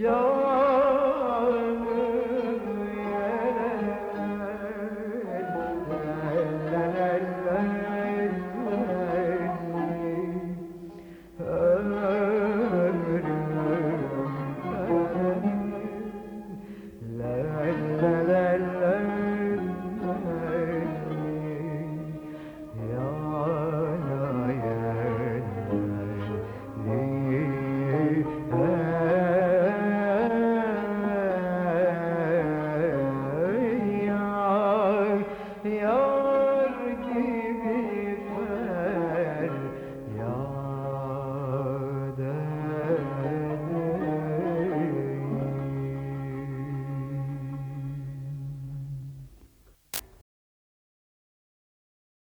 Joe. Amen.